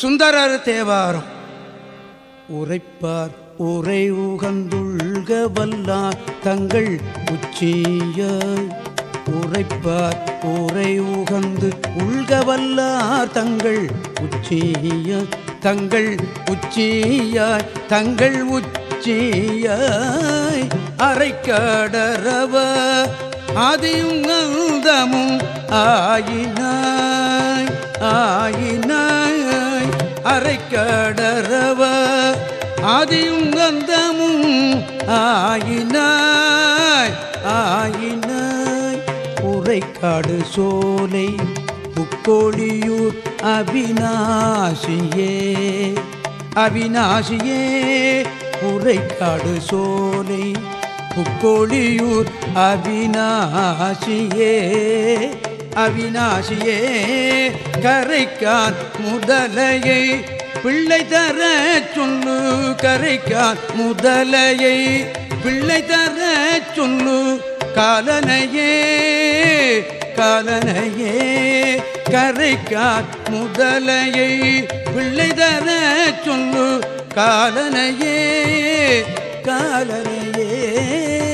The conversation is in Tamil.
சுந்தரர் தேவாரம். உரைப்பார் உரை உகந்துள்க வல்லார் தங்கள் உச்சியாய். உரைப்பார் உரை உகந்து உள்க வல்லார் தங்கள் உச்சிய தங்கள் உச்சியாய் தங்கள் உச்சியாய். அரைக்கடரவ ஆதியும் ஆயினாய் ஆயினாய் அரைக்கடரவ ஆதியும் அந்தமும் ஆயினாய் ஆயினாய். உரைக்காடு சோலை புக்கோழியூர் அவிநாசியே அவிநாசியே. உரைக்காடு சோலை புக்கோழியூர் அவிநாசியே. அவினாசியே கரைக்கான் முதலையை பிள்ளை தர சொல்லு கரைக்கான் முதலையை பிள்ளை தர சொல்லு காலனையே காலனையே கரைக்கான் முதலையை பிள்ளை தர சொல்லு காலனையே காலனையே.